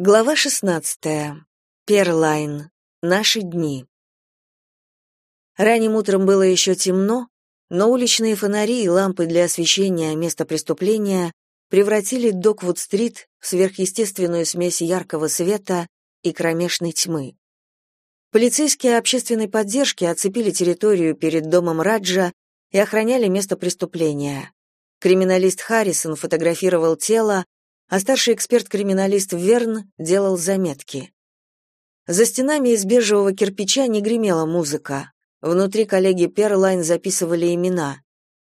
Глава 16. Перлайн. Наши дни. Ранним утром было еще темно, но уличные фонари и лампы для освещения места преступления превратили Доквуд-стрит в сверхъестественную смесь яркого света и кромешной тьмы. Полицейские общественной поддержки оцепили территорию перед домом Раджа и охраняли место преступления. Криминалист Харрисон фотографировал тело, а старший эксперт-криминалист Верн делал заметки. За стенами из бежевого кирпича не гремела музыка. Внутри коллеги Перлайн записывали имена.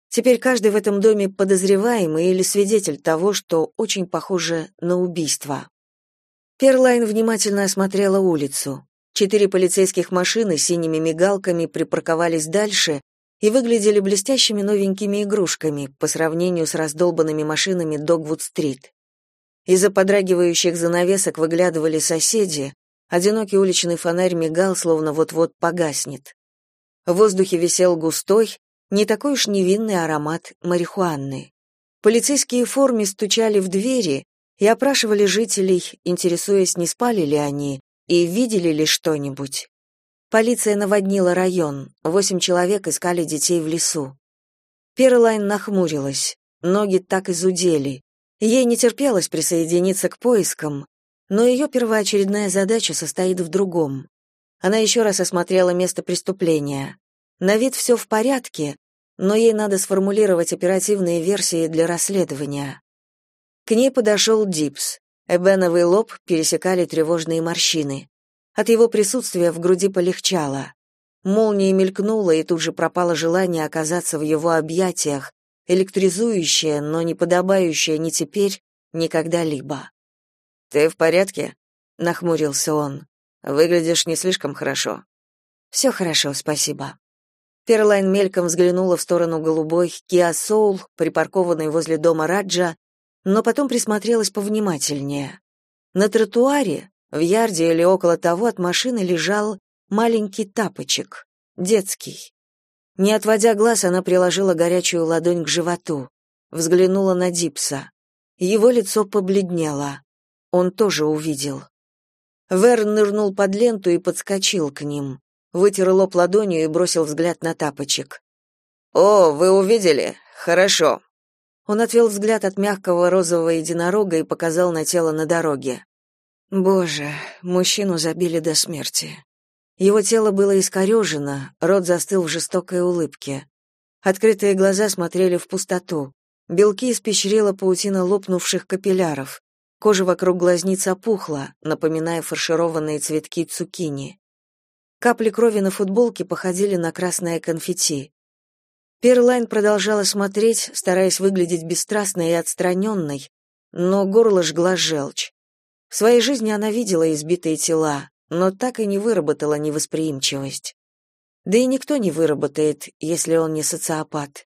Теперь каждый в этом доме подозреваемый или свидетель того, что очень похоже на убийство. Перлайн внимательно осмотрела улицу. Четыре полицейских машины с синими мигалками припарковались дальше и выглядели блестящими новенькими игрушками по сравнению с раздолбанными машинами Догвуд-стрит. Из-за подрагивающих занавесок выглядывали соседи, одинокий уличный фонарь мигал, словно вот-вот погаснет. В воздухе висел густой, не такой уж невинный аромат марихуаны. Полицейские в форме стучали в двери и опрашивали жителей, интересуясь, не спали ли они и видели ли что-нибудь. Полиция наводнила район, восемь человек искали детей в лесу. Перлайн нахмурилась, ноги так изудели, Ей не терпелось присоединиться к поискам, но ее первоочередная задача состоит в другом. Она еще раз осмотрела место преступления. На вид все в порядке, но ей надо сформулировать оперативные версии для расследования. К ней подошел Дипс. Эбеновый лоб пересекали тревожные морщины. От его присутствия в груди полегчало. Молния мелькнула, и тут же пропало желание оказаться в его объятиях, электризующее, но не подобающее ни теперь, ни когда-либо. «Ты в порядке?» — нахмурился он. «Выглядишь не слишком хорошо». «Все хорошо, спасибо». Перлайн мельком взглянула в сторону голубой Kia Soul, припаркованной возле дома Раджа, но потом присмотрелась повнимательнее. На тротуаре, в ярде или около того от машины лежал маленький тапочек, детский. Не отводя глаз, она приложила горячую ладонь к животу, взглянула на Дипса. Его лицо побледнело. Он тоже увидел. Верн нырнул под ленту и подскочил к ним, вытер лоб ладонью и бросил взгляд на тапочек. «О, вы увидели? Хорошо». Он отвел взгляд от мягкого розового единорога и показал на тело на дороге. «Боже, мужчину забили до смерти. Его тело было искорежено, рот застыл в жестокой улыбке. Открытые глаза смотрели в пустоту. Белки испещрила паутина лопнувших капилляров. Кожа вокруг глазниц опухла, напоминая фаршированные цветки цукини. Капли крови на футболке походили на красное конфетти. Перлайн продолжала смотреть, стараясь выглядеть бесстрастной и отстраненной, но горло жгла желчь. В своей жизни она видела избитые тела, но так и не выработала невосприимчивость. Да и никто не выработает, если он не социопат.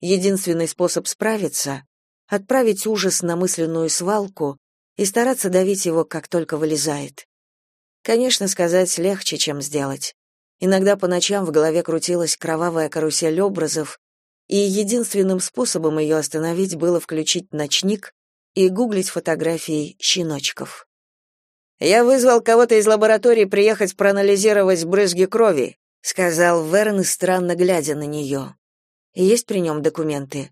Единственный способ справиться — отправить ужас на мысленную свалку и стараться давить его, как только вылезает. Конечно, сказать легче, чем сделать. Иногда по ночам в голове крутилась кровавая карусель образов, и единственным способом ее остановить было включить ночник и гуглить фотографии щеночков. Я вызвал кого-то из лаборатории приехать проанализировать брызги крови, сказал Верн, странно глядя на нее. Есть при нем документы.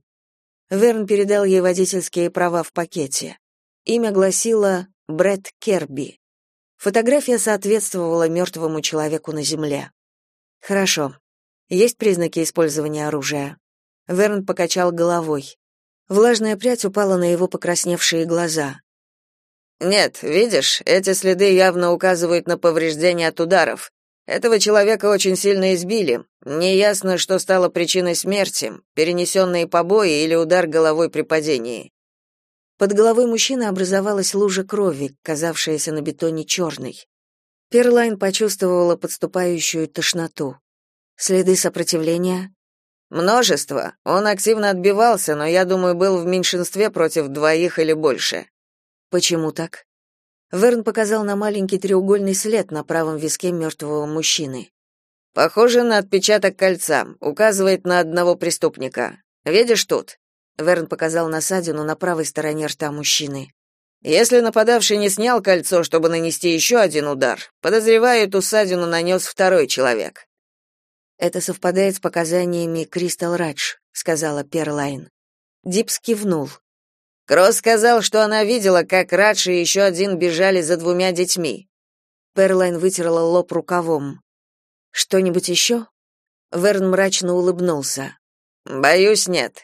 Верн передал ей водительские права в пакете. Имя гласило Брэд Керби. Фотография соответствовала мертвому человеку на земле. Хорошо. Есть признаки использования оружия. Верн покачал головой. Влажная прядь упала на его покрасневшие глаза. Нет, видишь, эти следы явно указывают на повреждения от ударов. Этого человека очень сильно избили. Неясно, что стало причиной смерти: перенесенные побои или удар головой при падении. Под головой мужчины образовалась лужа крови, казавшаяся на бетоне черной. Перлайн почувствовала подступающую тошноту. Следы сопротивления? Множество. Он активно отбивался, но я думаю, был в меньшинстве против двоих или больше. Почему так? Верн показал на маленький треугольный след на правом виске мертвого мужчины. Похоже на отпечаток кольца, указывает на одного преступника. Видишь тут? Верн показал на ссадину на правой стороне рта мужчины. Если нападавший не снял кольцо, чтобы нанести еще один удар, подозреваю, эту ссадину нанес второй человек. Это совпадает с показаниями Кристал Радж, сказала Перлайн. Дипс кивнул. Кросс сказал, что она видела, как Радж и еще один бежали за двумя детьми. Перлайн вытерла лоб рукавом. Что-нибудь еще?» Верн мрачно улыбнулся. Боюсь, нет.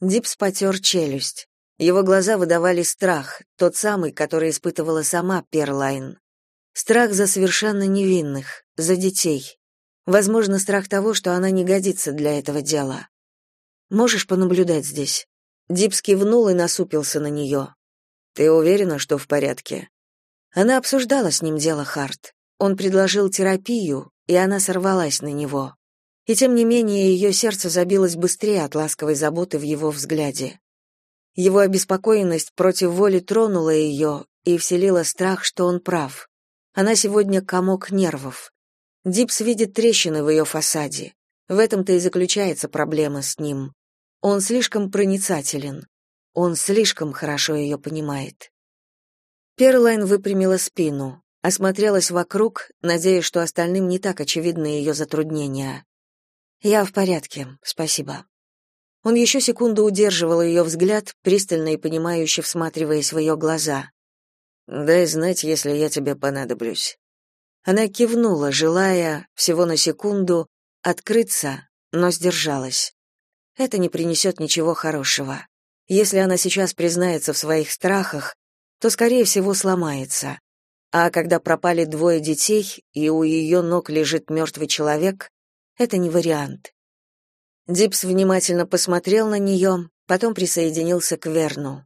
Дипс потер челюсть. Его глаза выдавали страх, тот самый, который испытывала сама Перлайн. Страх за совершенно невинных, за детей. Возможно, страх того, что она не годится для этого дела. Можешь понаблюдать здесь. Дипс кивнул и насупился на нее. Ты уверена, что в порядке? Она обсуждала с ним дело Харт. Он предложил терапию, и она сорвалась на него. И тем не менее ее сердце забилось быстрее от ласковой заботы в его взгляде. Его обеспокоенность против воли тронула ее и вселила страх, что он прав. Она сегодня комок нервов. Дипс видит трещины в ее фасаде. В этом-то и заключается проблема с ним. Он слишком проницателен. Он слишком хорошо ее понимает. Перлайн выпрямила спину осмотрелась вокруг, надеясь, что остальным не так очевидны ее затруднения. «Я в порядке, спасибо». Он еще секунду удерживал ее взгляд, пристально и понимающе всматриваясь в ее глаза. «Дай знать, если я тебе понадоблюсь». Она кивнула, желая, всего на секунду, открыться, но сдержалась. Это не принесет ничего хорошего. Если она сейчас признается в своих страхах, то, скорее всего, сломается. А когда пропали двое детей, и у ее ног лежит мертвый человек, это не вариант. Дипс внимательно посмотрел на нее, потом присоединился к Верну.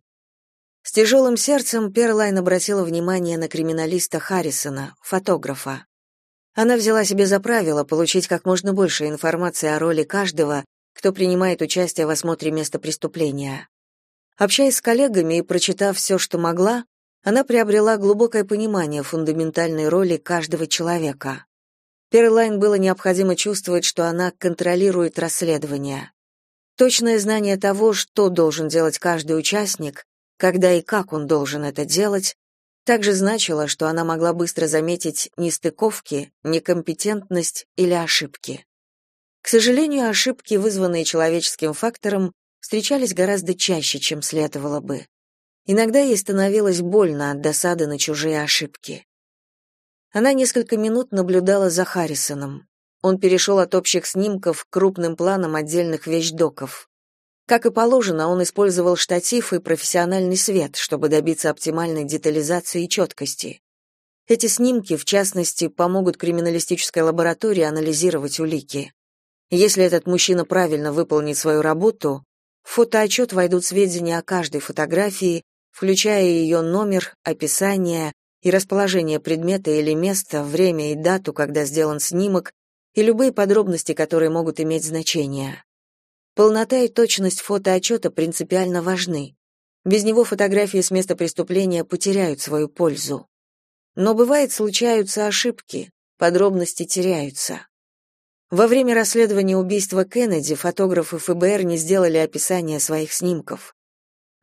С тяжелым сердцем Перлайн обратила внимание на криминалиста Харрисона, фотографа. Она взяла себе за правило получить как можно больше информации о роли каждого, кто принимает участие в осмотре места преступления. Общаясь с коллегами и прочитав все, что могла, она приобрела глубокое понимание фундаментальной роли каждого человека. Перлайн было необходимо чувствовать, что она контролирует расследование. Точное знание того, что должен делать каждый участник, когда и как он должен это делать, также значило, что она могла быстро заметить нестыковки, некомпетентность или ошибки. К сожалению, ошибки, вызванные человеческим фактором, встречались гораздо чаще, чем следовало бы. Иногда ей становилось больно от досады на чужие ошибки. Она несколько минут наблюдала за Харрисоном. Он перешел от общих снимков к крупным планам отдельных вещдоков. Как и положено, он использовал штатив и профессиональный свет, чтобы добиться оптимальной детализации и четкости. Эти снимки, в частности, помогут криминалистической лаборатории анализировать улики. Если этот мужчина правильно выполнит свою работу, в фотоотчет войдут сведения о каждой фотографии включая ее номер, описание и расположение предмета или места, время и дату, когда сделан снимок, и любые подробности, которые могут иметь значение. Полнота и точность фотоотчета принципиально важны. Без него фотографии с места преступления потеряют свою пользу. Но бывает случаются ошибки, подробности теряются. Во время расследования убийства Кеннеди фотографы ФБР не сделали описания своих снимков.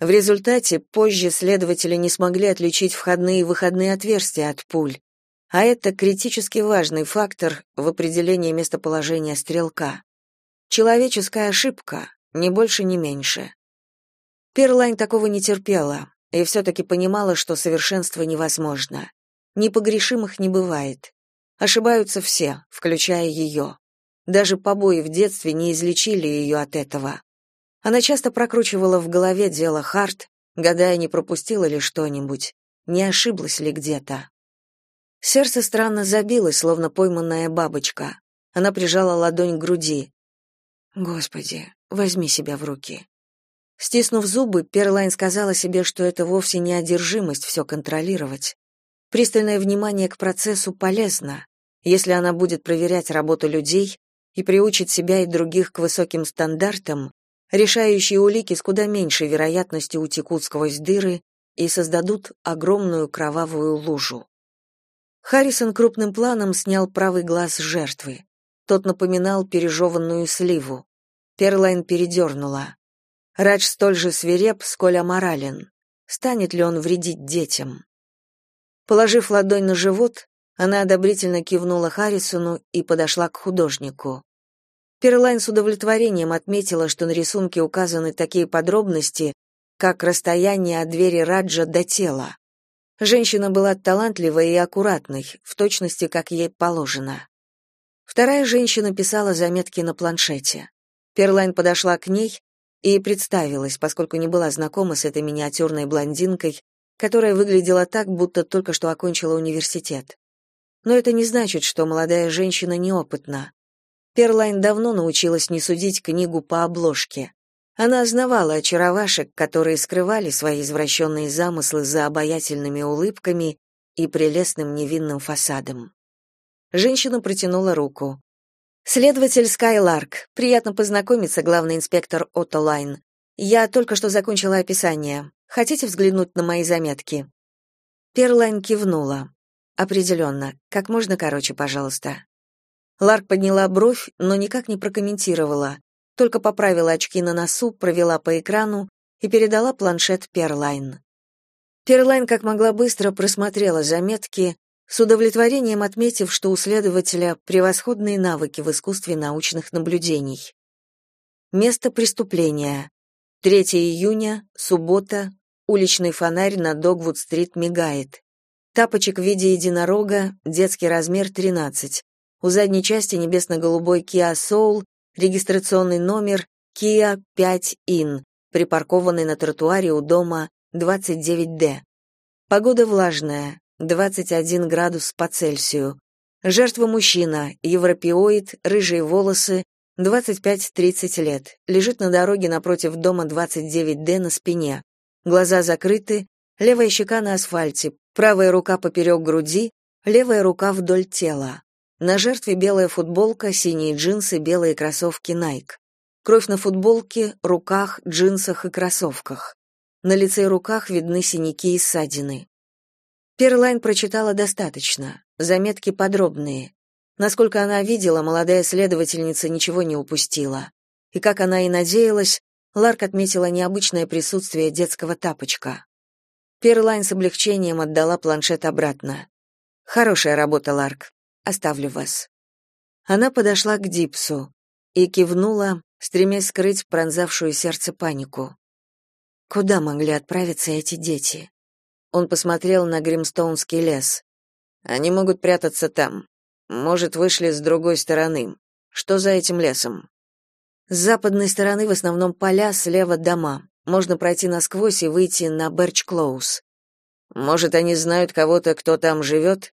В результате позже следователи не смогли отличить входные и выходные отверстия от пуль, а это критически важный фактор в определении местоположения стрелка. Человеческая ошибка, ни больше, ни меньше. Перлайн такого не терпела и все-таки понимала, что совершенство невозможно. Непогрешимых не бывает. Ошибаются все, включая ее. Даже побои в детстве не излечили ее от этого. Она часто прокручивала в голове дело Харт, гадая, не пропустила ли что-нибудь, не ошиблась ли где-то. Сердце странно забилось, словно пойманная бабочка. Она прижала ладонь к груди. Господи, возьми себя в руки. Стиснув зубы, Перлайн сказала себе, что это вовсе не одержимость все контролировать. Пристальное внимание к процессу полезно, если она будет проверять работу людей и приучит себя и других к высоким стандартам, Решающие улики с куда меньшей вероятностью утекут сквозь дыры и создадут огромную кровавую лужу. Харрисон крупным планом снял правый глаз жертвы. Тот напоминал пережеванную сливу. Перлайн передернула. Радж столь же свиреп, сколь аморален. станет ли он вредить детям. Положив ладонь на живот, она одобрительно кивнула Харрисону и подошла к художнику. Перлайн с удовлетворением отметила, что на рисунке указаны такие подробности, как расстояние от двери Раджа до тела. Женщина была талантливой и аккуратной, в точности, как ей положено. Вторая женщина писала заметки на планшете. Перлайн подошла к ней и представилась, поскольку не была знакома с этой миниатюрной блондинкой, которая выглядела так, будто только что окончила университет. Но это не значит, что молодая женщина неопытна. Перлайн давно научилась не судить книгу по обложке. Она знавала очаровашек, которые скрывали свои извращенные замыслы за обаятельными улыбками и прелестным невинным фасадом. Женщина протянула руку. «Следователь Скайларк. Приятно познакомиться, главный инспектор Отто Лайн. Я только что закончила описание. Хотите взглянуть на мои заметки?» Перлайн кивнула. «Определенно. Как можно короче, пожалуйста». Ларк подняла бровь, но никак не прокомментировала только поправила очки на носу, провела по экрану и передала планшет Перлайн. Перлайн как могла быстро просмотрела заметки, с удовлетворением отметив, что у следователя превосходные навыки в искусстве научных наблюдений. Место преступления. 3 июня, суббота, уличный фонарь на Догвуд-стрит мигает. Тапочек в виде единорога, детский размер 13. У задней части небесно-голубой Kia Soul регистрационный номер Kia 5 In, припаркованный на тротуаре у дома 29D. Погода влажная, 21 градус по Цельсию. Жертва мужчина, европеоид, рыжие волосы, 25-30 лет. Лежит на дороге напротив дома 29D на спине. Глаза закрыты, левая щека на асфальте, правая рука поперек груди, левая рука вдоль тела. На жертве белая футболка, синие джинсы, белые кроссовки Nike. Кровь на футболке, руках, джинсах и кроссовках. На лице и руках видны синяки и ссадины. Перлайн прочитала достаточно, заметки подробные. Насколько она видела, молодая следовательница ничего не упустила. И как она и надеялась, Ларк отметила необычное присутствие детского тапочка. Перлайн с облегчением отдала планшет обратно. Хорошая работа, Ларк. Оставлю вас. Она подошла к Дипсу и кивнула, стремясь скрыть пронзавшую сердце панику. Куда могли отправиться эти дети? Он посмотрел на Гримстоунский лес. Они могут прятаться там. Может, вышли с другой стороны. Что за этим лесом? С западной стороны в основном поля, слева дома. Можно пройти насквозь и выйти на Берч-Клоуз. Может, они знают кого-то, кто там живет?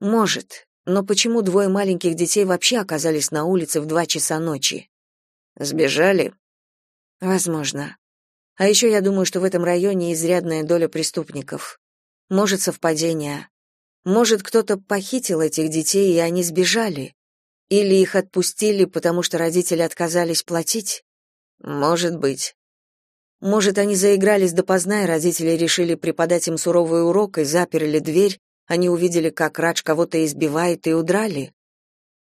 Может. Но почему двое маленьких детей вообще оказались на улице в два часа ночи? Сбежали? Возможно. А еще я думаю, что в этом районе изрядная доля преступников. Может, совпадение. Может, кто-то похитил этих детей, и они сбежали. Или их отпустили, потому что родители отказались платить? Может быть. Может, они заигрались допоздна, и родители решили преподать им суровый урок и заперли дверь, они увидели, как Радж кого-то избивает и удрали.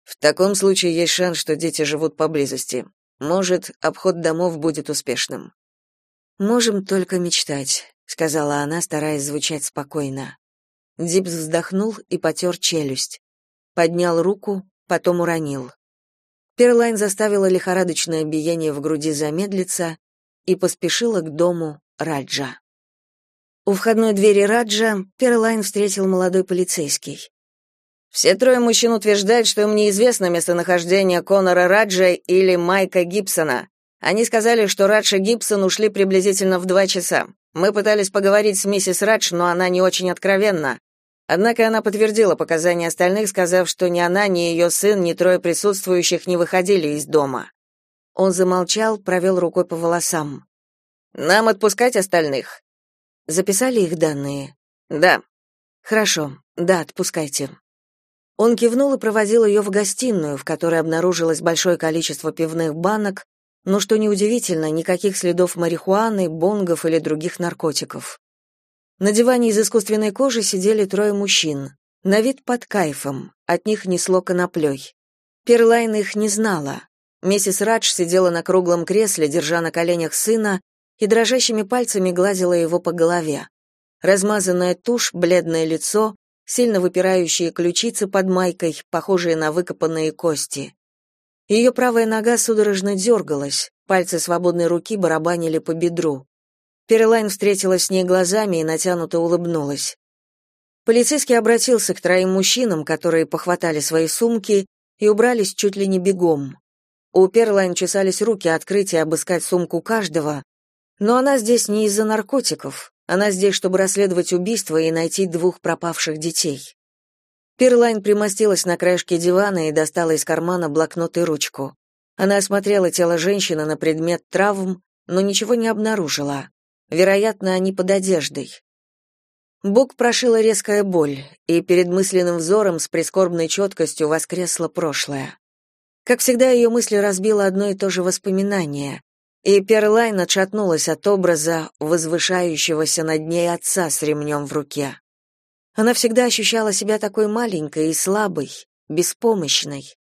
В таком случае есть шанс, что дети живут поблизости. Может, обход домов будет успешным. Можем только мечтать, сказала она, стараясь звучать спокойно. Дипс вздохнул и потер челюсть. Поднял руку, потом уронил. Перлайн заставила лихорадочное биение в груди замедлиться и поспешила к дому Раджа. У входной двери Раджа Перлайн встретил молодой полицейский. Все трое мужчин утверждают, что им неизвестно местонахождение Конора Раджа или Майка Гибсона. Они сказали, что Радж и Гибсон ушли приблизительно в два часа. Мы пытались поговорить с миссис Радж, но она не очень откровенна. Однако она подтвердила показания остальных, сказав, что ни она, ни ее сын, ни трое присутствующих не выходили из дома. Он замолчал, провел рукой по волосам. «Нам отпускать остальных?» Записали их данные? Да. Хорошо. Да, отпускайте. Он кивнул и проводил ее в гостиную, в которой обнаружилось большое количество пивных банок, но что неудивительно, никаких следов марихуаны, бонгов или других наркотиков. На диване из искусственной кожи сидели трое мужчин, на вид под кайфом, от них несло коноплей. Перлайн их не знала. Миссис Радж сидела на круглом кресле, держа на коленях сына, и дрожащими пальцами гладила его по голове. Размазанная тушь, бледное лицо, сильно выпирающие ключицы под майкой, похожие на выкопанные кости. Ее правая нога судорожно дергалась, пальцы свободной руки барабанили по бедру. Перелайн встретилась с ней глазами и натянуто улыбнулась. Полицейский обратился к троим мужчинам, которые похватали свои сумки и убрались чуть ли не бегом. У Перлайн чесались руки открыть и обыскать сумку каждого, но она здесь не из-за наркотиков, она здесь, чтобы расследовать убийство и найти двух пропавших детей. Перлайн примостилась на краешке дивана и достала из кармана блокнот и ручку. Она осмотрела тело женщины на предмет травм, но ничего не обнаружила. Вероятно, они под одеждой. Бог прошила резкая боль, и перед мысленным взором с прискорбной четкостью воскресло прошлое. Как всегда, ее мысли разбило одно и то же воспоминание, и Перлайн отшатнулась от образа возвышающегося над ней отца с ремнем в руке. Она всегда ощущала себя такой маленькой и слабой, беспомощной.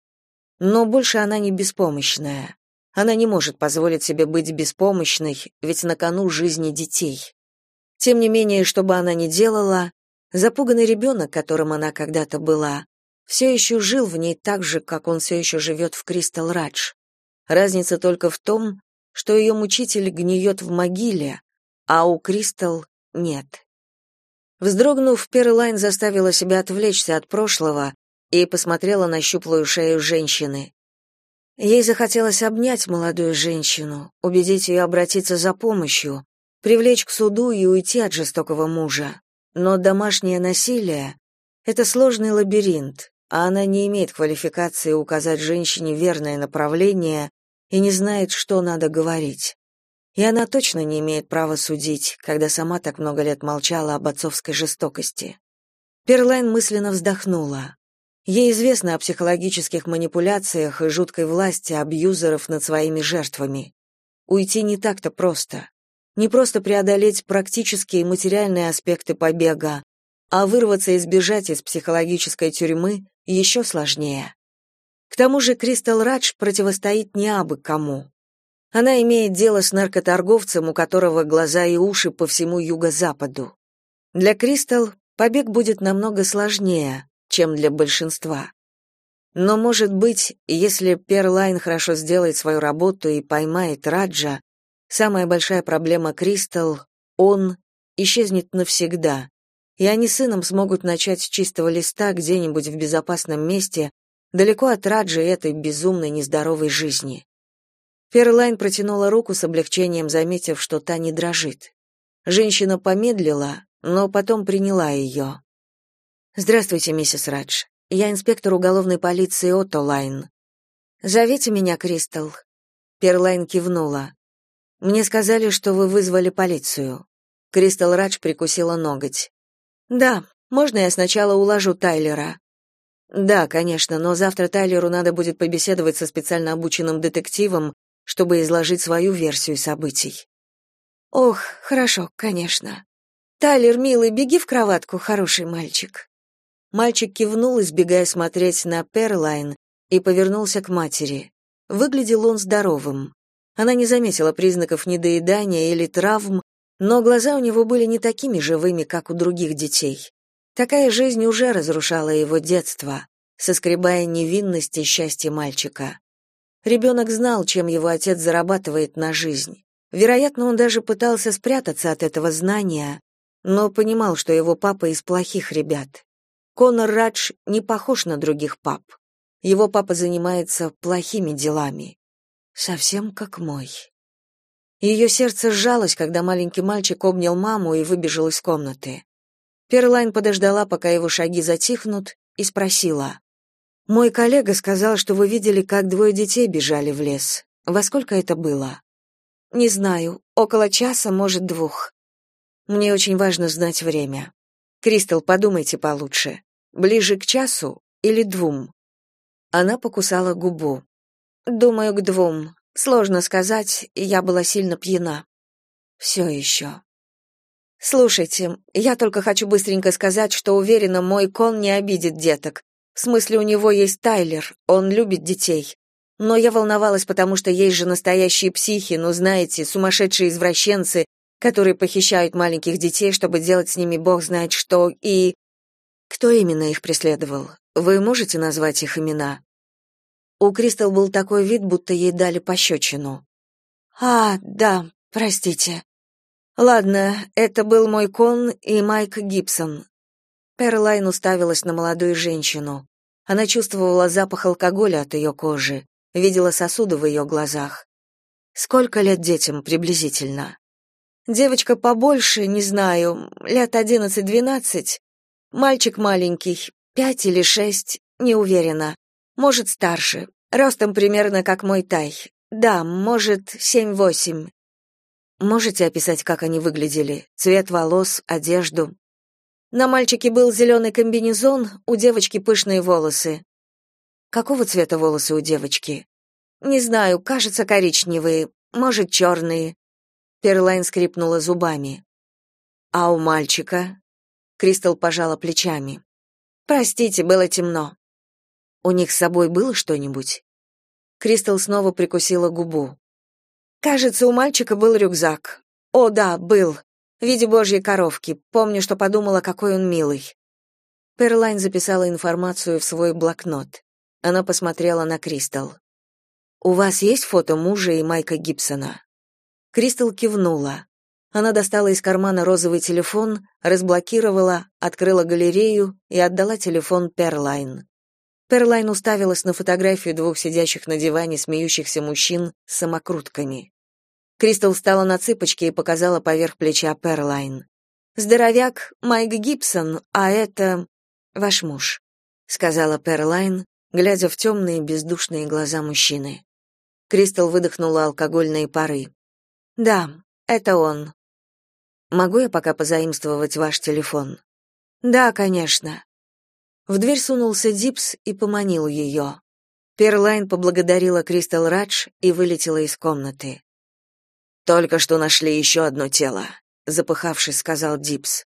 Но больше она не беспомощная. Она не может позволить себе быть беспомощной, ведь на кону жизни детей. Тем не менее, что бы она ни делала, запуганный ребенок, которым она когда-то была, все еще жил в ней так же, как он все еще живет в Кристал Радж. Разница только в том, что ее мучитель гниет в могиле, а у Кристал нет. Вздрогнув, Перлайн заставила себя отвлечься от прошлого и посмотрела на щуплую шею женщины. Ей захотелось обнять молодую женщину, убедить ее обратиться за помощью, привлечь к суду и уйти от жестокого мужа. Но домашнее насилие — это сложный лабиринт, а она не имеет квалификации указать женщине верное направление и не знает, что надо говорить. И она точно не имеет права судить, когда сама так много лет молчала об отцовской жестокости. Перлайн мысленно вздохнула. Ей известно о психологических манипуляциях и жуткой власти абьюзеров над своими жертвами. Уйти не так-то просто не просто преодолеть практические и материальные аспекты побега, а вырваться и сбежать из психологической тюрьмы еще сложнее. К тому же Кристал Радж противостоит не абы кому. Она имеет дело с наркоторговцем, у которого глаза и уши по всему юго-западу. Для Кристал побег будет намного сложнее, чем для большинства. Но, может быть, если Перлайн хорошо сделает свою работу и поймает Раджа, Самая большая проблема Кристал — он исчезнет навсегда, и они с сыном смогут начать с чистого листа где-нибудь в безопасном месте, далеко от Раджа и этой безумной нездоровой жизни. Перлайн протянула руку с облегчением, заметив, что та не дрожит. Женщина помедлила, но потом приняла ее. «Здравствуйте, миссис Радж. Я инспектор уголовной полиции Отто Лайн. Зовите меня Кристал». Перлайн кивнула. Мне сказали, что вы вызвали полицию. Кристал Радж прикусила ноготь. Да, можно я сначала уложу Тайлера? Да, конечно, но завтра Тайлеру надо будет побеседовать со специально обученным детективом, чтобы изложить свою версию событий. Ох, хорошо, конечно. Тайлер, милый, беги в кроватку, хороший мальчик. Мальчик кивнул, избегая смотреть на Перлайн, и повернулся к матери. Выглядел он здоровым. Она не заметила признаков недоедания или травм, но глаза у него были не такими живыми, как у других детей. Такая жизнь уже разрушала его детство, соскребая невинность и счастье мальчика. Ребенок знал, чем его отец зарабатывает на жизнь. Вероятно, он даже пытался спрятаться от этого знания, но понимал, что его папа из плохих ребят. Конор Радж не похож на других пап. Его папа занимается плохими делами совсем как мой. Ее сердце сжалось, когда маленький мальчик обнял маму и выбежал из комнаты. Перлайн подождала, пока его шаги затихнут, и спросила: "Мой коллега сказал, что вы видели, как двое детей бежали в лес. Во сколько это было?" "Не знаю, около часа, может, двух. Мне очень важно знать время. Кристал, подумайте получше. Ближе к часу или двум?" Она покусала губу. Думаю, к двум. Сложно сказать, я была сильно пьяна. Все еще. Слушайте, я только хочу быстренько сказать, что уверена, мой кон не обидит деток. В смысле, у него есть Тайлер, он любит детей. Но я волновалась, потому что есть же настоящие психи, ну знаете, сумасшедшие извращенцы, которые похищают маленьких детей, чтобы делать с ними бог знает что, и... Кто именно их преследовал? Вы можете назвать их имена? У Кристал был такой вид, будто ей дали пощечину. «А, да, простите. Ладно, это был мой кон и Майк Гибсон». Перлайн уставилась на молодую женщину. Она чувствовала запах алкоголя от ее кожи, видела сосуды в ее глазах. Сколько лет детям приблизительно? Девочка побольше, не знаю, лет одиннадцать-двенадцать. Мальчик маленький, пять или шесть, не уверена. Может, старше. Ростом примерно как мой тай. Да, может, семь-восемь. Можете описать, как они выглядели? Цвет волос, одежду? На мальчике был зеленый комбинезон, у девочки пышные волосы. Какого цвета волосы у девочки? Не знаю, кажется, коричневые, может, черные. Перлайн скрипнула зубами. А у мальчика? Кристал пожала плечами. Простите, было темно. У них с собой было что-нибудь? Кристал снова прикусила губу. Кажется, у мальчика был рюкзак. О, да, был в виде божьей коровки. Помню, что подумала, какой он милый. Перлайн записала информацию в свой блокнот. Она посмотрела на Кристал. У вас есть фото мужа и Майка Гибсона? Кристал кивнула. Она достала из кармана розовый телефон, разблокировала, открыла галерею и отдала телефон Перлайн. Перлайн уставилась на фотографию двух сидящих на диване смеющихся мужчин с самокрутками. Кристал встала на цыпочки и показала поверх плеча Перлайн. «Здоровяк Майк Гибсон, а это ваш муж», — сказала Перлайн, глядя в темные бездушные глаза мужчины. Кристал выдохнула алкогольные пары. «Да, это он. Могу я пока позаимствовать ваш телефон?» «Да, конечно». В дверь сунулся Дипс и поманил ее. Перлайн поблагодарила Кристал Радж и вылетела из комнаты. Только что нашли еще одно тело, запыхавшись, сказал Дипс.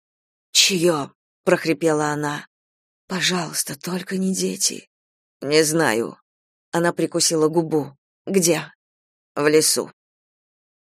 «Чье?» — прохрипела она. Пожалуйста, только не дети. Не знаю. Она прикусила губу. Где? В лесу.